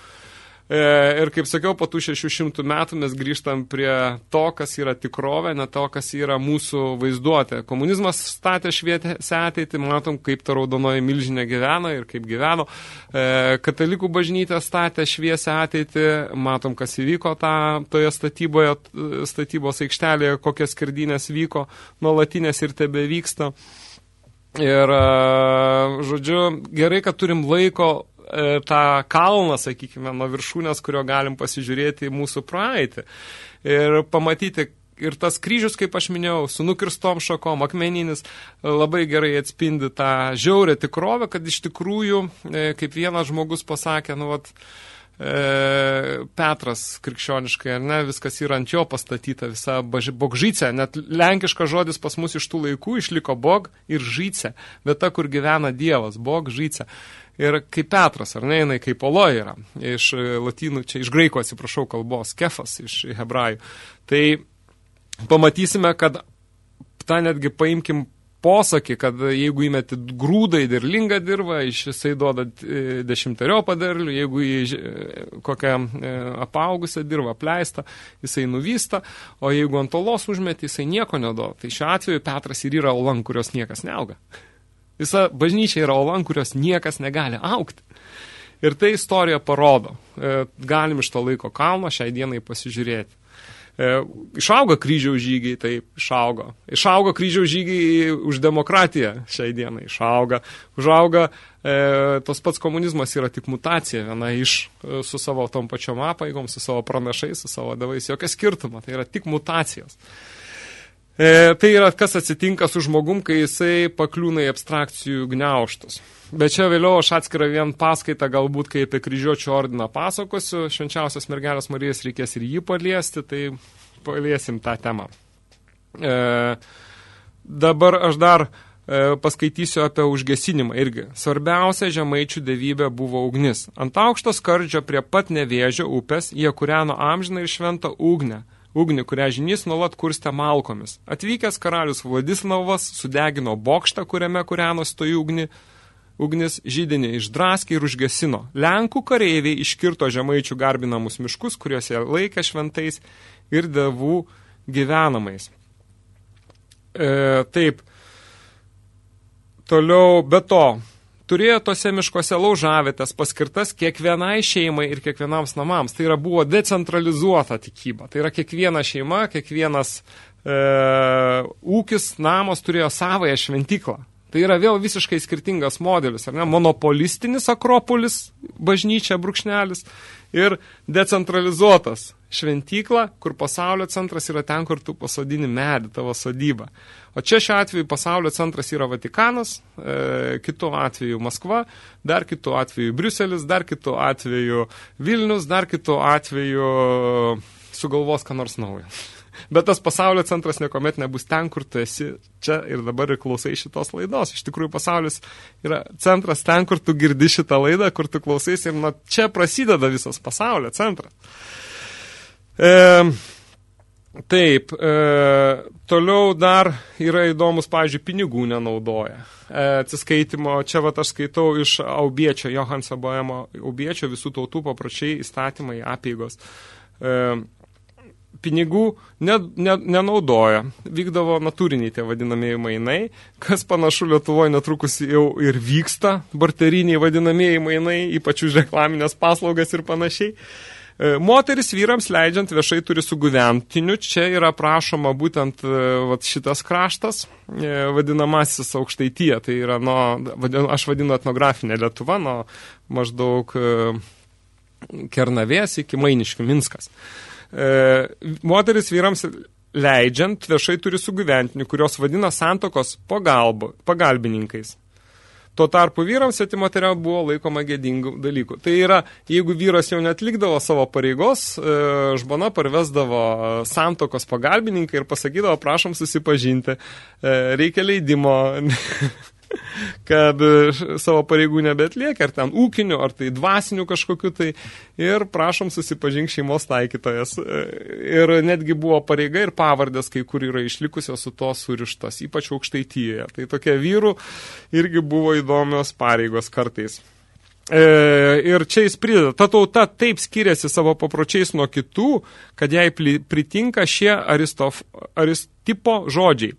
E, ir kaip sakiau, po tų 600 metų mes grįžtam prie to, kas yra tikrovė, ne to, kas yra mūsų vaizduotė. Komunizmas statė švietęs ateitį, matom, kaip ta raudonoji milžinė gyvena ir kaip gyveno. E, katalikų bažnytė statė šviesę ateitį, matom, kas įvyko tą, toje statyboje, statybos aikštelėje, kokias skirdynės vyko, nuolatinės ir tebe vyksta. Ir, e, žodžiu, gerai, kad turim laiko tą kalną, sakykime, nuo viršūnės, kurio galim pasižiūrėti mūsų praeitį. Ir pamatyti, ir tas kryžius, kaip aš minėjau, su nukirstom šakom, akmeninis, e, labai gerai atspindi tą žiaurę tikrovę, kad iš tikrųjų, e, kaip vienas žmogus pasakė, nu, vat, e, Petras krikščioniškai, ar ne, viskas yra ant jo pastatyta, visa bogžycė, net lenkiškas žodis pas mus iš tų laikų išliko bog ir žycė, vieta, kur gyvena Dievas, bog žycė. Ir kaip Petras, ar ne, jinai kaip Olo yra, iš e, latynų, čia iš graiko atsiprašau kalbos, kefas iš hebrajų. Tai pamatysime, kad tą netgi paimkim posakį, kad jeigu įmeti grūdą į derlingą dirvą, jisai duoda e, dešimteriopą derlių, jeigu į e, kokią apaugusią dirvą apleistą, jisai nuvysta, o jeigu ant olos užmeti, jisai nieko neduoda. Tai šiuo atveju Petras ir yra olan, kurios niekas neauga. Visa bažnyčia yra olan, kurios niekas negali aukti. Ir tai istorija parodo. E, Galim iš to laiko kalno šiai dienai pasižiūrėti. E, Išauga kryžiaus žygiai, taip, išaugo. Išaugo kryžiaus žygiai už demokratiją šiai dienai, išauga. Užauga, e, tos pats komunizmas yra tik mutacija, viena iš e, su savo tom pačiom apaigom, su savo pranašais, su savo davais, jokia skirtuma, tai yra tik mutacijos. E, tai yra, kas atsitinka su žmogum, kai jisai pakliūna į abstrakcijų gniauštus. Bet čia vėliau aš atskirą vien paskaitą galbūt, kai apie kryžiuočio ordiną pasakosiu, švenčiausios mergelės Marijas reikės ir jį paliesti, tai paliesim tą temą. E, dabar aš dar e, paskaitysiu apie užgesinimą irgi. Svarbiausia žemaičių devybė buvo ugnis. Ant aukšto skardžio prie pat nevėžio upės jie kūreno amžiną ir šventą ugnę ugnį, kurią žinys nuolat kurstė malkomis. Atvykęs karalius Vladislavas sudegino bokštą, kuriame kūreno stoji ugni, ugnis žydinį išdraskė ir užgesino. Lenkų kareiviai iškirto žemaičių garbinamus miškus, kuriuose laikė šventais ir devų gyvenamais. E, taip, toliau, be to, turėjo tose miškose laužavėtės paskirtas kiekvienai šeimai ir kiekvienams namams. Tai yra buvo decentralizuota tikyba. Tai yra kiekviena šeima, kiekvienas e, ūkis, namas turėjo savoją šventyklą. Tai yra vėl visiškai skirtingas modelis, ar ne? Monopolistinis akropolis, bažnyčia, brūkšnelis ir decentralizuotas šventykla, kur pasaulio centras yra ten, kur tu pasodini medį, tavo sodybą. O čia šiuo atveju pasaulio centras yra Vatikanas, e, kitu atveju Maskva, dar kitu atveju Briuselis, dar kitu atveju Vilnius, dar kitu atveju sugalvos ką nors naujo. Bet tas pasaulio centras niekuomet nebus ten, kur tu esi čia ir dabar ir klausai šitos laidos. Iš tikrųjų, pasaulis yra centras ten, kur tu girdi šitą laidą, kur tu klausais ir nuo čia prasideda visas pasaulio centras. E, taip, e, toliau dar yra įdomus, pavyzdžiui, pinigų nenaudoja. E, atsiskaitimo, čia va aš skaitau iš Aubiečio, Johanso Boemo Aubiečio visų tautų papročiai įstatymai apėgos. E, pinigų ne, ne, nenaudoja. Vykdavo natūriniai tie vadinamieji mainai, kas panašu Lietuvoje netrukus jau ir vyksta, barteriniai vadinamieji mainai, ypač už reklaminės paslaugas ir panašiai. E, moteris vyrams leidžiant viešai turi su gyventiniu, čia yra prašoma būtent e, vat, šitas kraštas, e, vadinamasis aukštaityje, tai yra, nuo, aš vadinu etnografinė Lietuva, nuo maždaug Kernavės iki Mainiškių Minskas. E, moteris vyrams leidžiant viešai turi sugyventinių, kurios vadina santokos pagalbo, pagalbininkais. Tuo tarpu vyrams setimoteria buvo laikoma gėdingų dalykų. Tai yra, jeigu vyras jau netlikdavo savo pareigos, e, žmona parvesdavo santokos pagalbininkai ir pasakydavo, prašom susipažinti, e, reikia leidimo, kad e, savo pareigų nebetliekia, ar ten ūkinių, ar tai dvasinių kažkokiu tai, ir prašom susipažink šeimos taikytojas. E, ir netgi buvo pareiga ir pavardės, kai kur yra išlikusios su to surištos, ypač aukštaityje. Tai tokie vyrų irgi buvo įdomios pareigos kartais. E, ir čia jis prideda, ta tauta taip skiriasi savo papročiais nuo kitų, kad jai pritinka šie aristof, aristipo žodžiai.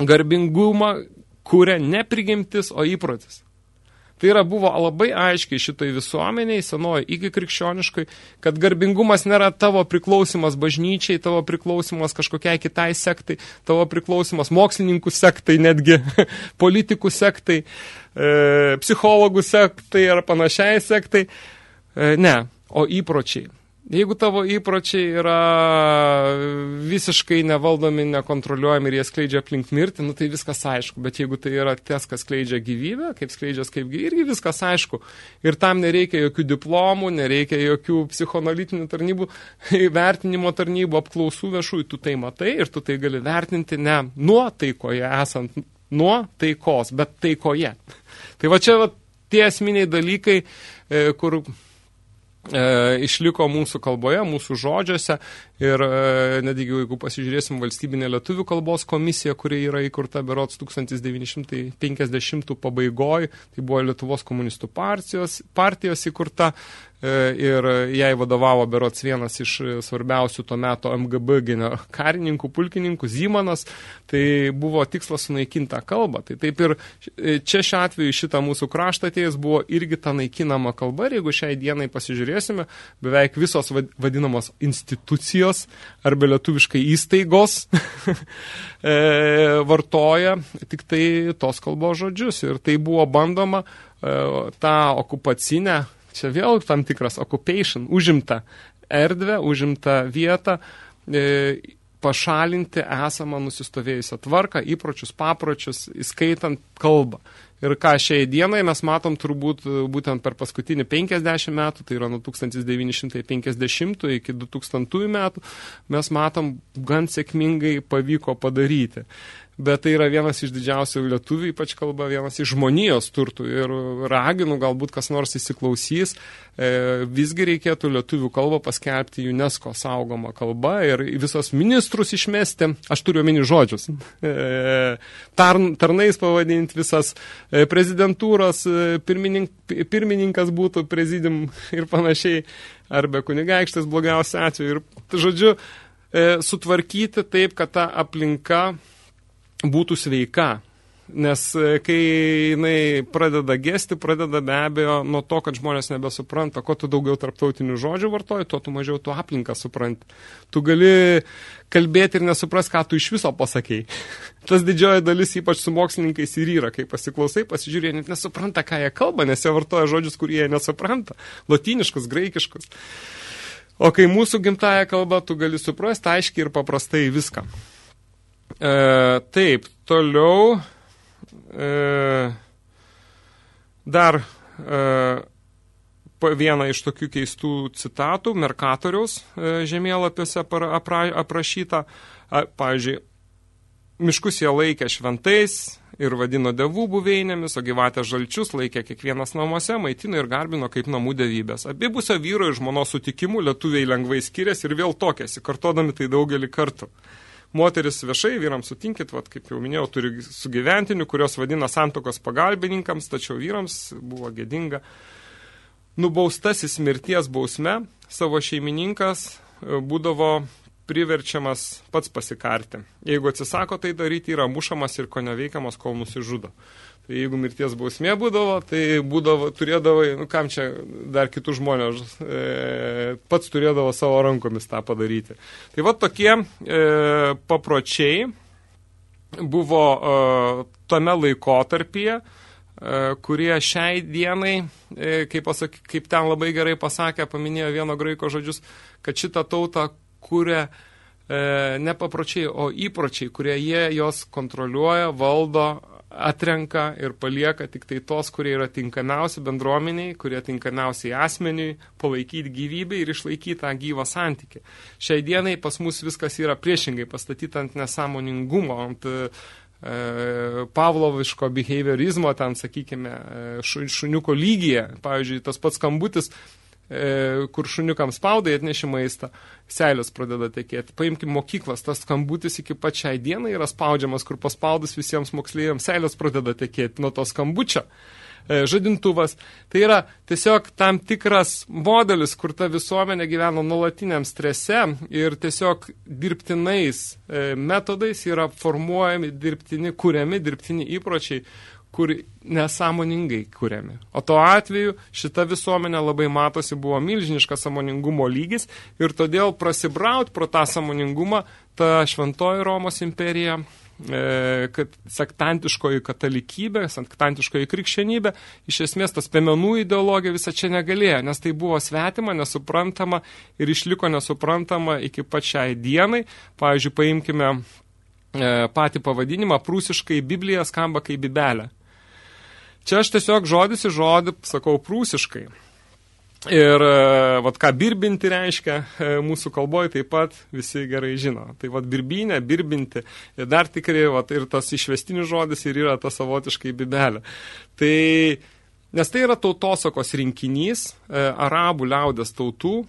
Garbingumą kuria ne prigimtis, o įprotis. Tai yra buvo labai aiškiai šitoj visuomeniai, senoji iki krikščioniškai, kad garbingumas nėra tavo priklausimas bažnyčiai, tavo priklausimas kažkokiai kitai sektai, tavo priklausimas mokslininkų sektai, netgi politikų sektai, e, psichologų sektai ar panašiai sektai. E, ne, o įpročiai. Jeigu tavo įpročiai yra visiškai nevaldomi, nekontroliuojami ir jie skleidžia aplink mirtį, nu tai viskas aišku. Bet jeigu tai yra tas, kas skleidžia gyvybę, kaip skleidžias kaip gyvybė, irgi viskas aišku. Ir tam nereikia jokių diplomų, nereikia jokių psichoanalitinių tarnybų, vertinimo tarnybų, apklausų viešųjų. Tu tai matai ir tu tai gali vertinti ne nuo taikoje esant, nuo taikos, bet taikoje. Tai va čia va, tie esminiai dalykai, e, kur e, išliko mūsų kalboje, mūsų žodžiuose. Ir e, netgi jeigu pasižiūrėsim valstybinė lietuvių kalbos komisija, kuri yra įkurta berots 1950 pabaigoj, tai buvo Lietuvos komunistų partijos, partijos įkurta, ir jai vadovavo berots vienas iš svarbiausių to meto MGB karininkų, pulkininkų, Zymanas, tai buvo tikslas sunaikinti tą kalbą. Tai taip ir e, čia šiuo atveju šitą mūsų kraštą atėjęs buvo irgi ta naikinama kalba. Ir jeigu šiai dienai pasižiūrėsime, beveik visos vadinamos institucijos arba lietuviškai įstaigos e, vartoja tik tai tos kalbos žodžius. Ir tai buvo bandoma tą okupacinę Čia vėl tam tikras occupation, užimta erdvę, užimta vietą, e, pašalinti esamą nusistovėjusią tvarką, įpročius, papročius, įskaitant kalbą. Ir ką šiai dienai mes matom turbūt būtent per paskutinį 50 metų, tai yra nuo 1950 iki 2000 metų, mes matom gan sėkmingai pavyko padaryti bet tai yra vienas iš didžiausių lietuvių, ypač kalba vienas iš žmonijos turtų. Ir raginu, galbūt kas nors įsiklausys, e, visgi reikėtų lietuvių kalbą paskelbti UNESCO saugomą kalbą ir visos ministrus išmesti, aš turiu omeny žodžius, e, tarn, tarnais pavadinti visas e, prezidentūros, e, pirminink, pirmininkas būtų prezidim ir panašiai, arba kunigaikštis blogiausia atveju. Ir, žodžiu, e, sutvarkyti taip, kad ta aplinka būtų sveika. Nes e, kai jinai pradeda gesti, pradeda be abejo nuo to, kad žmonės nebesupranta, ko tu daugiau tarptautinių žodžių vartoji, tuo tu mažiau tu aplinką supranti. Tu gali kalbėti ir nesupras, ką tu iš viso pasakėjai. Tas didžioji dalis, ypač su mokslininkais, ir yra, kai pasiklausai, pasižiūrė, net nesupranta, ką jie kalba, nes jie vartoja žodžius, kurie jie nesupranta. Lotyniškus, graikiškus. O kai mūsų gimtaja kalba, tu gali suprasti aiškiai ir paprastai viską. E, taip, toliau E, dar e, vieną iš tokių keistų citatų, Merkatoriaus e, žemėlapiuose aprašyta, pavyzdžiui, miškus jie laikė šventais ir vadino devų buveinėmis, o gyvatės žalčius laikė kiekvienas namuose, maitino ir garbino kaip namų devybės. Abibusio vyro ir žmonos sutikimų lietuviai lengvai skiriasi ir vėl tokiasi, kartodami tai daugelį kartų moteris viešai vyrams sutinkit, vat, kaip jau minėjau, turi sugyventinių, kurios vadina santokos pagalbininkams, tačiau vyrams buvo gėdinga. Nubaustasis mirties bausme savo šeimininkas e, būdavo priverčiamas pats pasikarti. Jeigu atsisako tai daryti, yra mušamas ir ko neveikiamas, kol nusižudo. Tai jeigu mirties bausmė būdavo, tai būdavo, turėdavo, nu kam čia dar kitų žmonės, e, pats turėdavo savo rankomis tą padaryti. Tai va tokie e, papročiai buvo e, tame laikotarpyje, e, kurie šiai dienai, e, kaip, pasak, kaip ten labai gerai pasakė, paminėjo vieno graiko žodžius, kad šitą tautą kūrė e, ne papročiai, o įpročiai, kurie jie jos kontroliuoja, valdo, atrenka ir palieka tik tai tos, kurie yra tinkamiausi bendruomeniai, kurie tinkamiausiai asmeniui palaikyti gyvybę ir išlaikyti tą gyvą santykį. Šiai dienai pas mus viskas yra priešingai pastatyta ant nesąmoningumo, ant e, pavloviško behaviorizmo, ten, sakykime, e, šuniuko lygyje. Pavyzdžiui, tas pats skambutis kur šuniukams spaudai atneši maistą, seilės pradeda tekėti. Paimkim mokyklas, tas skambutis iki pačiai dienai yra spaudžiamas, kur paspaudus visiems moksleiviams seilės pradeda tekėti nuo to skambučio. E, žadintuvas. Tai yra tiesiog tam tikras modelis, kur ta visuomenė gyveno nuolatiniam strese ir tiesiog dirbtinais e, metodais yra formuojami dirbtini, kuriami dirbtini įpročiai, kur nesąmoningai kuriami. O to atveju šita visuomenė labai matosi buvo milžiniškas samoningumo lygis ir todėl prasibraut pro tą samoningumą ta šventoji Romos imperija e, kad sektantiškoji katalikybė, sektantiškoji krikščionybė, iš esmės tas pemenų ideologija visą čia negalėjo, nes tai buvo svetima, nesuprantama ir išliko nesuprantama iki pačiai dienai. Pavyzdžiui, paimkime e, patį pavadinimą, prūsiškai Biblija skamba kaip bibelė. Čia aš tiesiog žodis į žodį sakau prūsiškai. Ir e, vat, ką birbinti reiškia e, mūsų kalboje taip pat visi gerai žino. Tai vat birbinė, birbinti, dar tikrai vat, ir tas išvestinis žodis ir yra ta savotiškai bibelė. Tai, nes tai yra tautosakos rinkinys e, arabų liaudės tautų,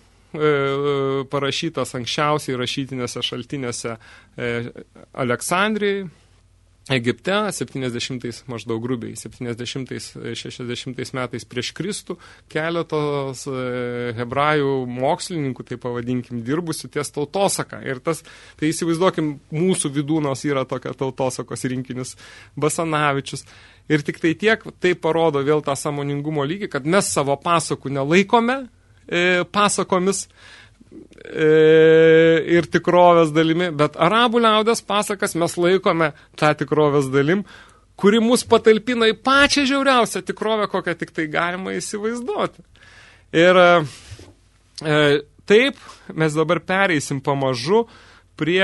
parašytas anksčiausiai rašytinėse šaltinėse Aleksandrijai, Egipte 70 maždaug grubiai 70-60 metais prieš Kristų keletos e, hebrajų mokslininkų, tai pavadinkim, dirbusių ties tautosaką. Ir tas, tai įsivaizduokim, mūsų vidūnos yra tokia tautosakos rinkinis Basanavičius. Ir tik tai tiek, tai parodo vėl tą samoningumo lygį, kad mes savo pasakų nelaikome e, pasakomis, ir tikrovės dalimi, bet arabų liaudės pasakas mes laikome tą tikrovės dalim, kuri mus patalpina į pačią žiauriausią tikrovę, kokią tik tai galima įsivaizduoti. Ir e, taip mes dabar pereisim pamažu prie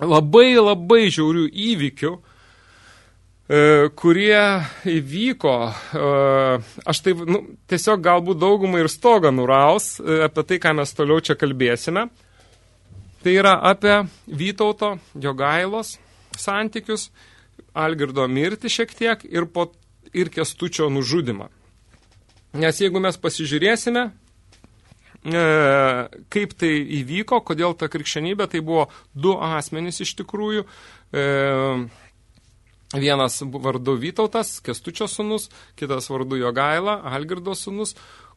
labai labai žiaurių įvykių, E, kurie įvyko, e, aš taip, nu, tiesiog galbūt daugumai ir stogą nuraus e, apie tai, ką mes toliau čia kalbėsime. Tai yra apie Vytauto Jogailos santykius, Algirdo mirtį šiek tiek ir, po, ir Kestučio nužudimą. Nes jeigu mes pasižiūrėsime, kaip tai įvyko, kodėl ta krikščionybė, tai buvo du asmenys iš tikrųjų, Vienas vardu Vytautas, Kestučio sunus, kitas vardu Jogaila, Algirdo sunus,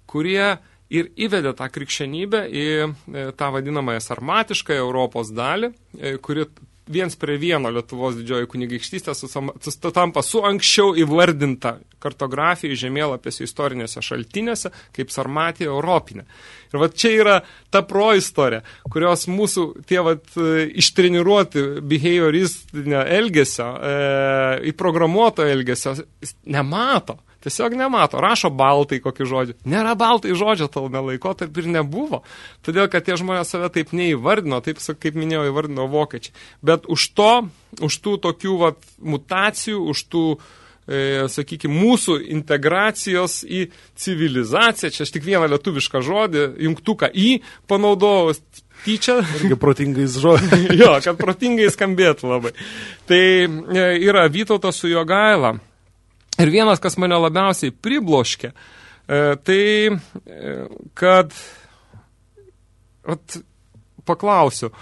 kurie ir įvedė tą krikščionybę į e, tą vadinamąją sarmatišką Europos dalį, e, kuri viens prie vieno Lietuvos didžioji kunigaikštystė sutampa su anksčiau įvardinta kartografija žemėlapėse istorinėse šaltinėse kaip Sarmatija Europinė. Ir va čia yra ta proistorija, kurios mūsų tie vat, e, ištreniruoti behavioristinio elgesio, e, įprogramuoto elgesio nemato. Tiesiog nemato. Rašo baltai kokį žodį. Nėra baltai žodžio tolme laikotarpį ir nebuvo. Todėl, kad tie žmonės save taip neįvardino, taip, kaip minėjau, įvardino vokiečiai. Bet už to, už tų tokių vat, mutacijų, už tų, e, sakykime, mūsų integracijos į civilizaciją, čia aš tik vieną lietuvišką žodį, jungtuką į panaudojau tyčia. Irgi protingais žodžiais. jo, kad protingai skambėtų labai. Tai e, yra Vytautas su Jogaila. Ir vienas, kas mane labiausiai pribloškė, e, tai, e, kad, at, paklausiu,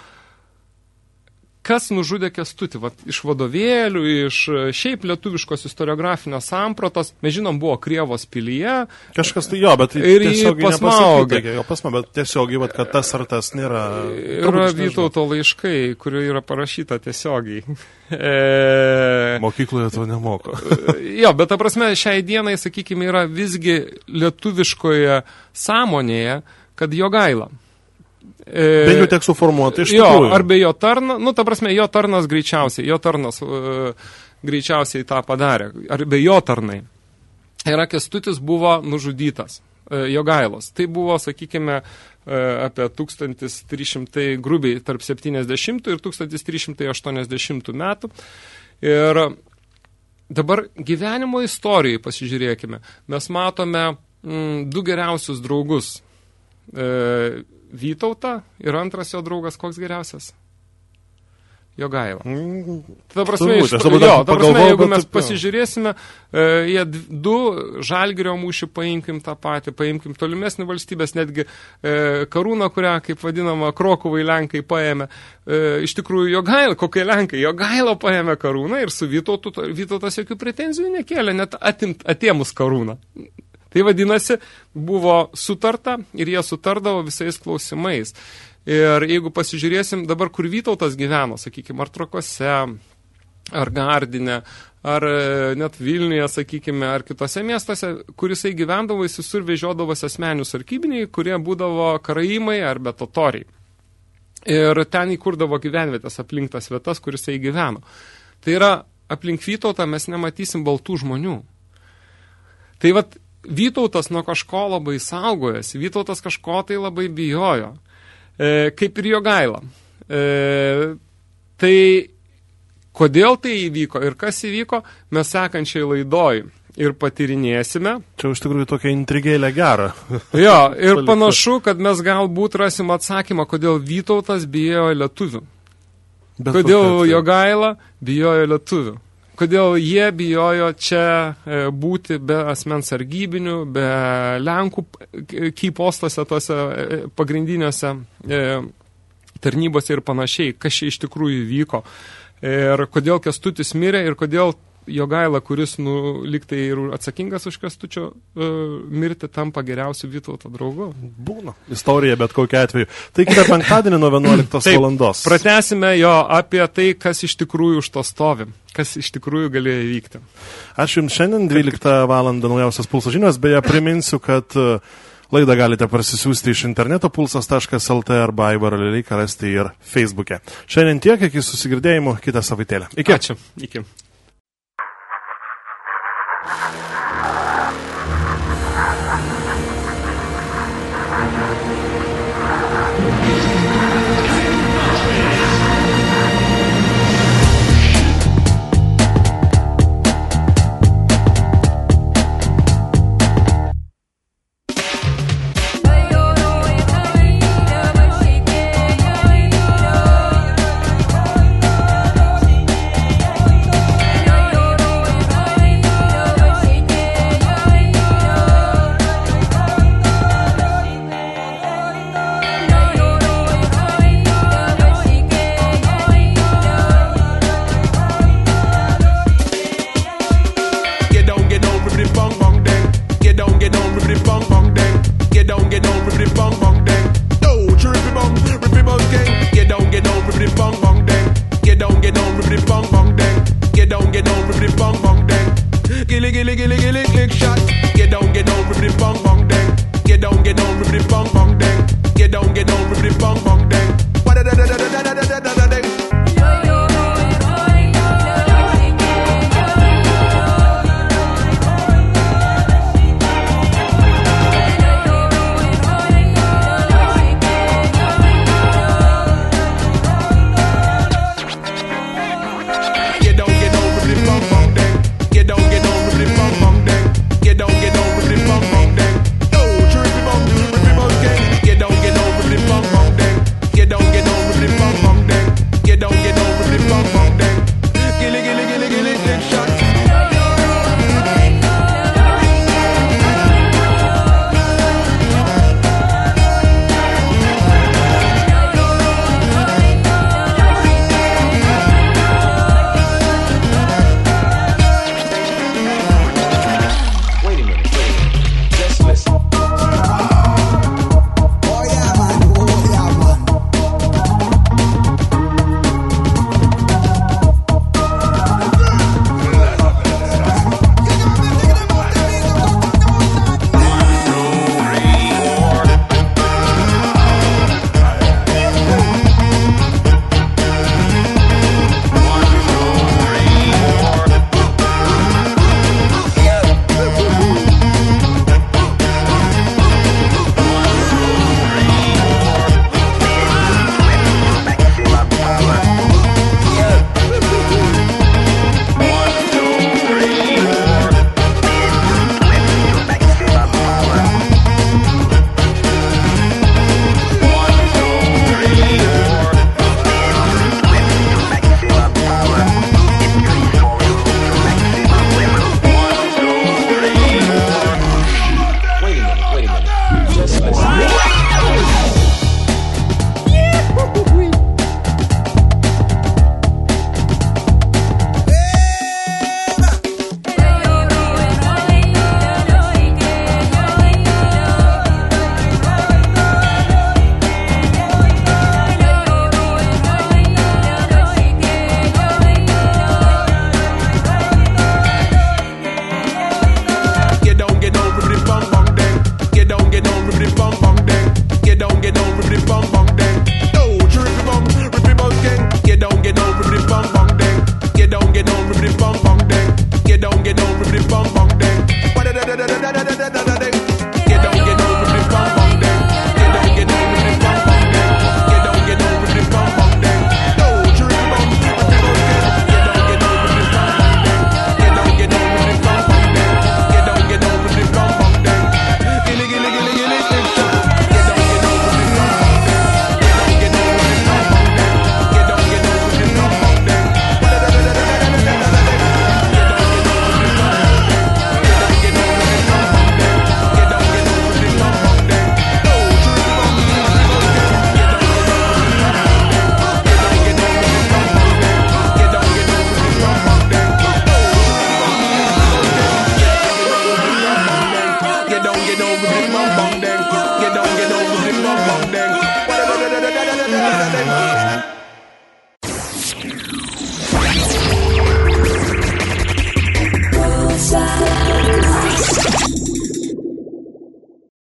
kas nužudė Kestutį? Vat, iš vadovėlių, iš e, šiaip lietuviškos istoriografinės sampratos, mes žinom, buvo Krievos pilyje, Kažkas tai jo, bet Ir pasmaugė. Jo, pasma, bet tiesiogiai, vat, kad tas ar tas nėra... yra. Vytauto laiškai, kurio yra parašyta tiesiogiai. E, Mokykloje to nemoko. jo, bet ta prasme, šiai dienai, sakykime, yra visgi lietuviškoje sąmonėje, kad jo gaila. E, Bent jau tiek suformuoti iš jo, tikrųjų. ar be jo tarno, nu, ta prasme, jo tarnas greičiausiai, jo tarnas uh, greičiausiai tą padarė, ar be jo tarnai. Yra Kestutis buvo nužudytas, uh, jo gailos. Tai buvo, sakykime, uh, apie 1300 grubiai tarp 70 ir 1380 metų. Ir dabar gyvenimo istorijai pasižiūrėkime. Mes matome mm, du geriausius draugus. E, Vytautą ir antras jo draugas, koks geriausias? Jogaila. Ta prasme, Turbūt, iš, jo, ta prasme, jeigu mes pasižiūrėsime, e, jie du žalgirio mūšį paimkim tą patį, paimkim tolimesnį valstybės, netgi e, karūną, kurią, kaip vadinama, Krokuvai Lenkai paėmė. E, iš tikrųjų, Jogaila, kokie Lenkai, Jogaila paėmė karūną ir su Vytautu, Vytautas jokių pretenzijų nekėlė, net atimt, atėmus karūną. Tai vadinasi, buvo sutarta ir jie sutardavo visais klausimais. Ir jeigu pasižiūrėsim dabar, kur Vytautas gyveno, sakykime, ar Trokose, ar Gardinė, ar e, net Vilniuje, sakykime, ar kitose miestuose, kur jisai gyvendavo, jis visur vežiodavosi asmenius arkybiniai, kurie būdavo karaimai ar betotoriai. Ir ten įkurdavo gyvenvietės aplink tas vietas, kur jisai gyveno. Tai yra, aplink Vytautą mes nematysim baltų žmonių. Tai vat Vytautas nuo kažko labai saugojasi, Vytautas kažko tai labai bijojo, e, kaip ir jo gaila. E, tai kodėl tai įvyko ir kas įvyko, mes sekančiai laidoj ir patirinėsime. Čia iš tikrųjų tokia intrigėlė gera. Jo, ir panašu, kad mes galbūt rasim atsakymą, kodėl Vytautas bijojo lietuvių. Bet Kodėl jo gaila bijojo lietuvių? Kodėl jie bijojo čia e, būti be asmens sargybinių, be Lenkų e, kypostose tose e, pagrindiniuose e, tarnybose ir panašiai, kas čia iš tikrųjų vyko. Ir kodėl Kestutis mirė ir kodėl jo gaila, kuris nu, liktai ir atsakingas už Kestučio e, mirti, tampa geriausiu Vytauto draugu. Būna. Istorija bet kokiu atveju. Tai kitą penktadienį nuo 11 Taip, valandos. Pratesime jo apie tai, kas iš tikrųjų už to stovi, kas iš tikrųjų galėjo įvykti. Ačiū Jums šiandien 12 val. naujausias pulso žinios. Beje, priminsiu, kad e, laidą galite parsisiųsti iš interneto pulsas.lt arba Aivarą Lelyką rasti ir Facebook'e. Šiandien tiek, iki susigirdėjimų kitą savaitėlę. Iki. Ačiū. Iki.